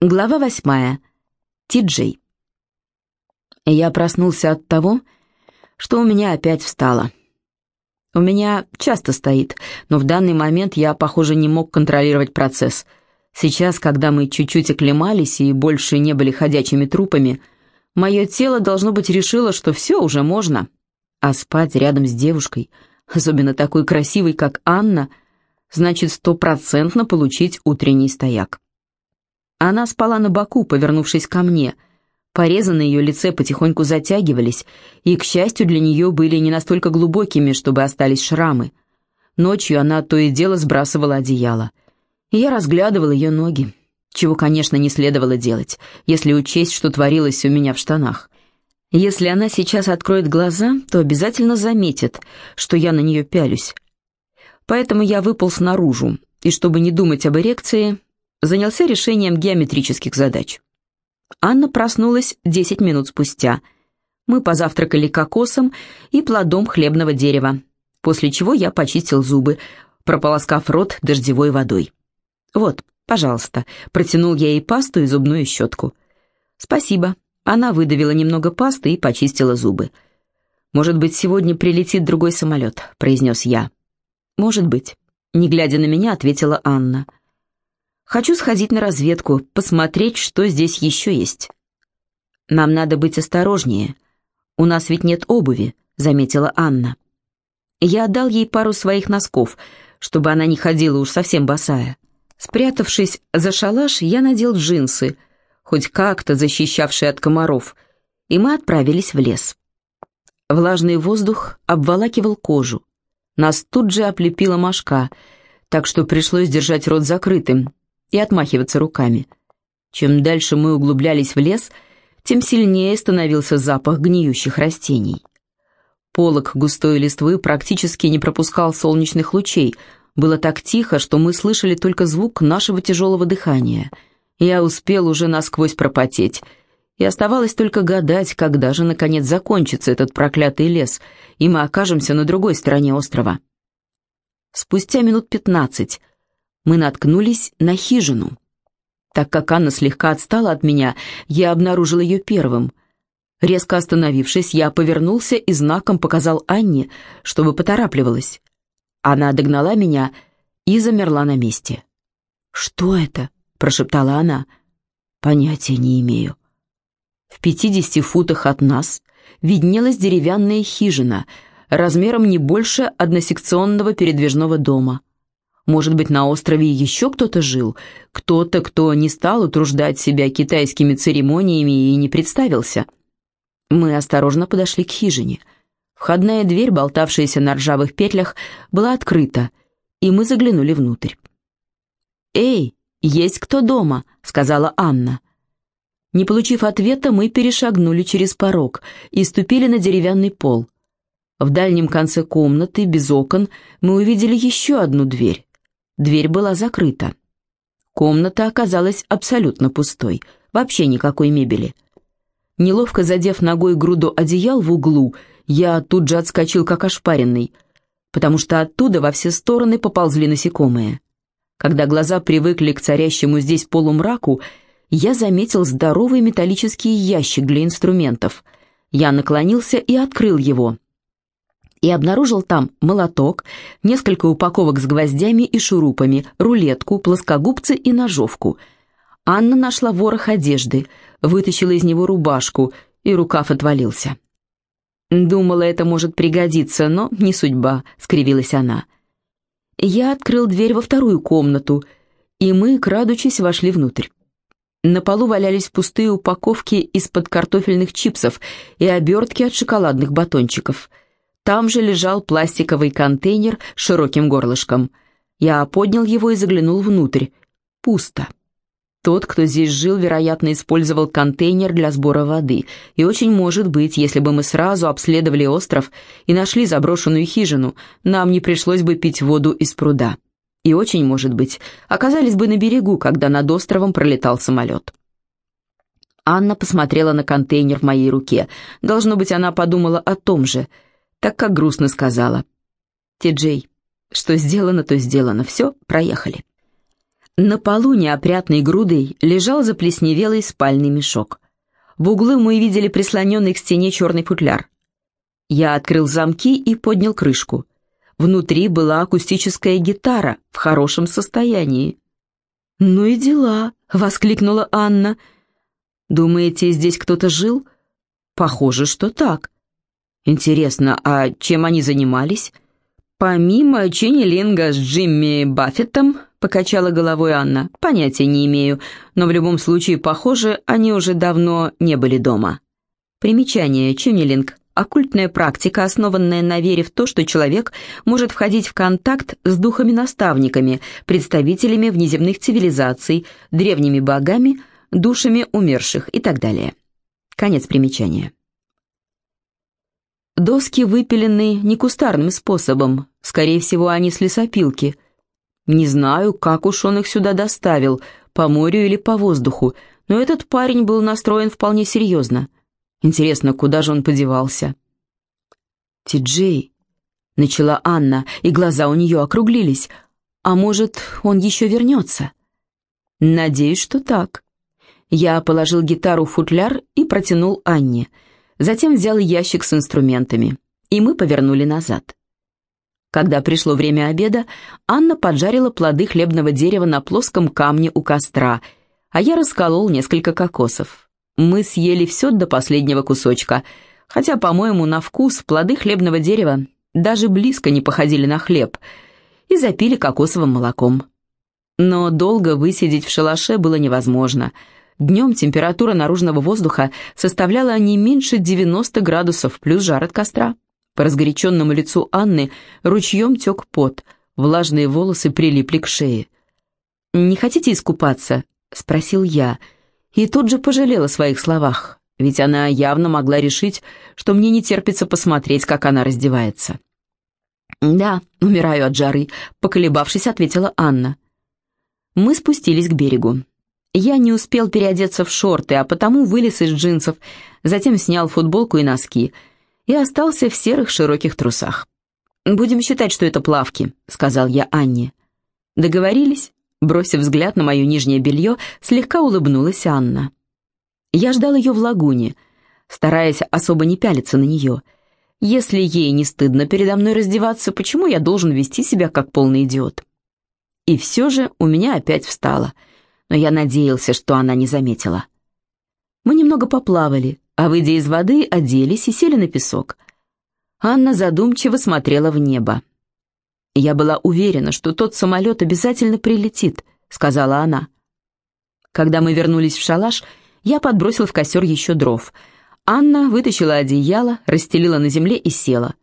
Глава восьмая. Ти-Джей. Я проснулся от того, что у меня опять встало. У меня часто стоит, но в данный момент я, похоже, не мог контролировать процесс. Сейчас, когда мы чуть-чуть оклемались и больше не были ходячими трупами, мое тело, должно быть, решило, что все уже можно. А спать рядом с девушкой, особенно такой красивой, как Анна, значит стопроцентно получить утренний стояк. Она спала на боку, повернувшись ко мне. Порезы на ее лице потихоньку затягивались, и, к счастью, для нее были не настолько глубокими, чтобы остались шрамы. Ночью она то и дело сбрасывала одеяло. Я разглядывал ее ноги, чего, конечно, не следовало делать, если учесть, что творилось у меня в штанах. Если она сейчас откроет глаза, то обязательно заметит, что я на нее пялюсь. Поэтому я выпал снаружи, и чтобы не думать об эрекции, занялся решением геометрических задач. Анна проснулась 10 минут спустя. Мы позавтракали кокосом и плодом хлебного дерева, после чего я почистил зубы, прополоскав рот дождевой водой. «Вот, пожалуйста», — протянул я ей пасту и зубную щетку. «Спасибо». Она выдавила немного пасты и почистила зубы. «Может быть, сегодня прилетит другой самолет», — произнес я. «Может быть», — не глядя на меня, ответила Анна. «Анна». Хочу сходить на разведку, посмотреть, что здесь еще есть. Нам надо быть осторожнее. У нас ведь нет обуви, заметила Анна. Я отдал ей пару своих носков, чтобы она не ходила уж совсем босая. Спрятавшись за шалаш, я надел джинсы, хоть как-то защищавшие от комаров, и мы отправились в лес. Влажный воздух обволакивал кожу. Нас тут же оплепила мошка, так что пришлось держать рот закрытым, и отмахиваться руками. Чем дальше мы углублялись в лес, тем сильнее становился запах гниющих растений. Полок густой листвы практически не пропускал солнечных лучей. Было так тихо, что мы слышали только звук нашего тяжелого дыхания. Я успел уже насквозь пропотеть, и оставалось только гадать, когда же, наконец, закончится этот проклятый лес, и мы окажемся на другой стороне острова. Спустя минут пятнадцать мы наткнулись на хижину. Так как Анна слегка отстала от меня, я обнаружил ее первым. Резко остановившись, я повернулся и знаком показал Анне, чтобы поторапливалась. Она догнала меня и замерла на месте. «Что это?» — прошептала она. «Понятия не имею». В пятидесяти футах от нас виднелась деревянная хижина, размером не больше односекционного передвижного дома — может быть, на острове еще кто-то жил? Кто-то, кто не стал утруждать себя китайскими церемониями и не представился? Мы осторожно подошли к хижине. Входная дверь, болтавшаяся на ржавых петлях, была открыта, и мы заглянули внутрь. «Эй, есть кто дома?» — сказала Анна. Не получив ответа, мы перешагнули через порог и ступили на деревянный пол. В дальнем конце комнаты, без окон, мы увидели еще одну дверь. Дверь была закрыта. Комната оказалась абсолютно пустой, вообще никакой мебели. Неловко задев ногой груду одеял в углу, я тут же отскочил как ошпаренный, потому что оттуда во все стороны поползли насекомые. Когда глаза привыкли к царящему здесь полумраку, я заметил здоровый металлический ящик для инструментов. Я наклонился и открыл его и обнаружил там молоток, несколько упаковок с гвоздями и шурупами, рулетку, плоскогубцы и ножовку. Анна нашла ворох одежды, вытащила из него рубашку, и рукав отвалился. «Думала, это может пригодиться, но не судьба», — скривилась она. Я открыл дверь во вторую комнату, и мы, крадучись, вошли внутрь. На полу валялись пустые упаковки из-под картофельных чипсов и обертки от шоколадных батончиков — там же лежал пластиковый контейнер с широким горлышком. Я поднял его и заглянул внутрь. Пусто. Тот, кто здесь жил, вероятно, использовал контейнер для сбора воды. И очень может быть, если бы мы сразу обследовали остров и нашли заброшенную хижину, нам не пришлось бы пить воду из пруда. И очень может быть, оказались бы на берегу, когда над островом пролетал самолет. Анна посмотрела на контейнер в моей руке. Должно быть, она подумала о том же — так как грустно сказала. «Ти-Джей, что сделано, то сделано. Все, проехали». На полу неопрятной грудой лежал заплесневелый спальный мешок. В углу мы видели прислоненный к стене черный футляр. Я открыл замки и поднял крышку. Внутри была акустическая гитара в хорошем состоянии. «Ну и дела!» — воскликнула Анна. «Думаете, здесь кто-то жил?» «Похоже, что так». «Интересно, а чем они занимались?» «Помимо Ченни Линга с Джимми Баффетом», — покачала головой Анна, — «понятия не имею, но в любом случае, похоже, они уже давно не были дома». Примечание. Ченнилинг – оккультная практика, основанная на вере в то, что человек может входить в контакт с духами-наставниками, представителями внеземных цивилизаций, древними богами, душами умерших и так далее. Конец примечания. Доски выпилены не кустарным способом, скорее всего, они с лесопилки. Не знаю, как уж он их сюда доставил, по морю или по воздуху, но этот парень был настроен вполне серьезно. Интересно, куда же он подевался? «Ти-Джей», — начала Анна, и глаза у нее округлились. «А может, он еще вернется?» «Надеюсь, что так». Я положил гитару в футляр и протянул Анне — Затем взял ящик с инструментами, и мы повернули назад. Когда пришло время обеда, Анна поджарила плоды хлебного дерева на плоском камне у костра, а я расколол несколько кокосов. Мы съели все до последнего кусочка, хотя, по-моему, на вкус плоды хлебного дерева даже близко не походили на хлеб, и запили кокосовым молоком. Но долго высидеть в шалаше было невозможно — Днем температура наружного воздуха составляла не меньше 90 градусов, плюс жар от костра. По разгоряченному лицу Анны ручьем тек пот, влажные волосы прилипли к шее. «Не хотите искупаться?» — спросил я, и тут же пожалел о своих словах, ведь она явно могла решить, что мне не терпится посмотреть, как она раздевается. «Да, умираю от жары», — поколебавшись, ответила Анна. Мы спустились к берегу. Я не успел переодеться в шорты, а потому вылез из джинсов, затем снял футболку и носки и остался в серых широких трусах. «Будем считать, что это плавки», — сказал я Анне. «Договорились?» Бросив взгляд на мое нижнее белье, слегка улыбнулась Анна. Я ждал ее в лагуне, стараясь особо не пялиться на нее. Если ей не стыдно передо мной раздеваться, почему я должен вести себя как полный идиот? И все же у меня опять встало — но я надеялся, что она не заметила. Мы немного поплавали, а, выйдя из воды, оделись и сели на песок. Анна задумчиво смотрела в небо. «Я была уверена, что тот самолет обязательно прилетит», — сказала она. Когда мы вернулись в шалаш, я подбросил в костер еще дров. Анна вытащила одеяло, расстелила на земле и села.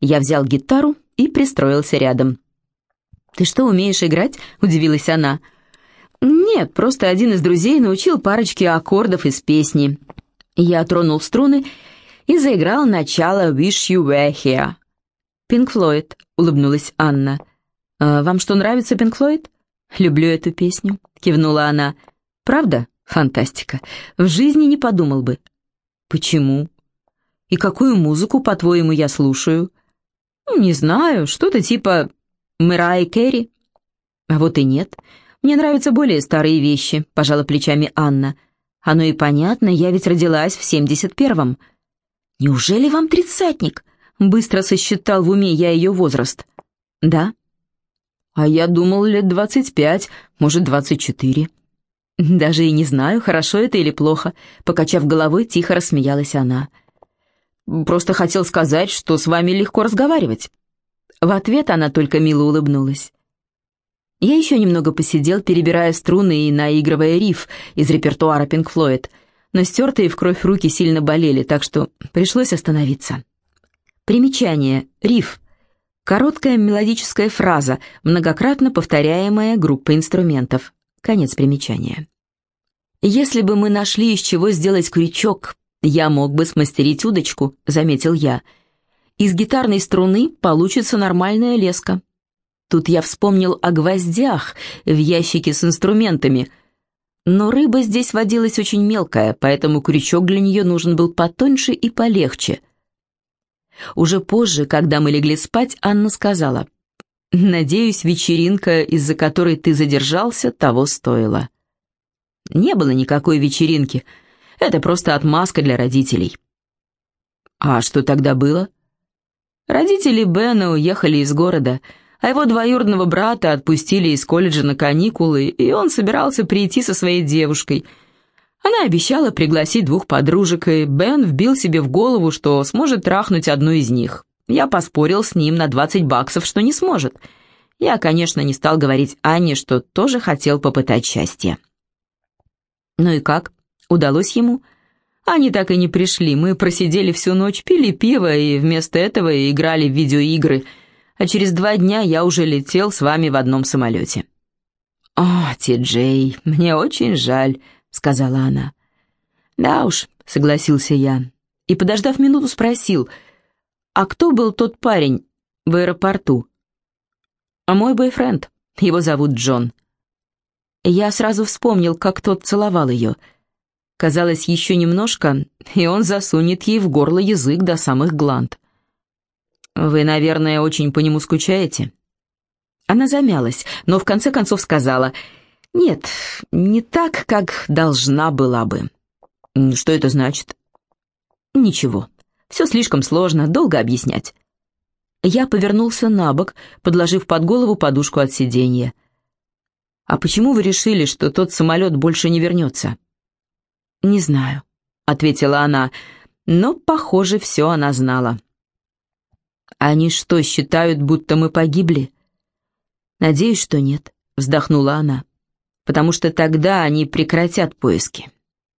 Я взял гитару и пристроился рядом. «Ты что, умеешь играть?» — удивилась она. «Нет, просто один из друзей научил парочке аккордов из песни». Я тронул струны и заиграл начало «Wish You Were Here». «Пинк Флойд», — улыбнулась Анна. «А «Вам что, нравится Пинк Флойд?» «Люблю эту песню», — кивнула она. «Правда? Фантастика. В жизни не подумал бы». «Почему?» «И какую музыку, по-твоему, я слушаю?» «Не знаю, что-то типа Мэрайи Керри». «А вот и нет. «Мне нравятся более старые вещи», — пожала плечами Анна. «Оно и понятно, я ведь родилась в семьдесят первом». «Неужели вам тридцатник?» — быстро сосчитал в уме я ее возраст. «Да». «А я думал, лет двадцать пять, может, двадцать четыре». «Даже и не знаю, хорошо это или плохо», — покачав головой, тихо рассмеялась она. «Просто хотел сказать, что с вами легко разговаривать». В ответ она только мило улыбнулась. Я еще немного посидел, перебирая струны и наигрывая риф из репертуара Pink Floyd, но стертые в кровь руки сильно болели, так что пришлось остановиться. Примечание. Риф. Короткая мелодическая фраза, многократно повторяемая группой инструментов. Конец примечания. «Если бы мы нашли, из чего сделать крючок, я мог бы смастерить удочку», — заметил я. «Из гитарной струны получится нормальная леска». Тут я вспомнил о гвоздях в ящике с инструментами. Но рыба здесь водилась очень мелкая, поэтому крючок для нее нужен был потоньше и полегче. Уже позже, когда мы легли спать, Анна сказала, Надеюсь, вечеринка, из-за которой ты задержался, того стоила. Не было никакой вечеринки. Это просто отмазка для родителей. А что тогда было? Родители Бена уехали из города, а его двоюродного брата отпустили из колледжа на каникулы, и он собирался прийти со своей девушкой. Она обещала пригласить двух подружек, и Бен вбил себе в голову, что сможет трахнуть одну из них. Я поспорил с ним на 20 баксов, что не сможет. Я, конечно, не стал говорить Анне, что тоже хотел попытать счастье. Ну и как? Удалось ему? Они так и не пришли. Мы просидели всю ночь, пили пиво и вместо этого играли в видеоигры. А через два дня я уже летел с вами в одном самолете. «О, Ти-Джей, мне очень жаль», — сказала она. «Да уж», — согласился я. И, подождав минуту, спросил — «А кто был тот парень в аэропорту?» «А мой бойфренд. Его зовут Джон». Я сразу вспомнил, как тот целовал ее. Казалось, еще немножко, и он засунет ей в горло язык до самых гланд. «Вы, наверное, очень по нему скучаете?» Она замялась, но в конце концов сказала, «Нет, не так, как должна была бы». «Что это значит?» «Ничего. Все слишком сложно, долго объяснять. Я повернулся на бок, подложив под голову подушку от сиденья. «А почему вы решили, что тот самолет больше не вернется?» «Не знаю», — ответила она, но, похоже, все она знала. «Они что, считают, будто мы погибли?» «Надеюсь, что нет», — вздохнула она, «потому что тогда они прекратят поиски».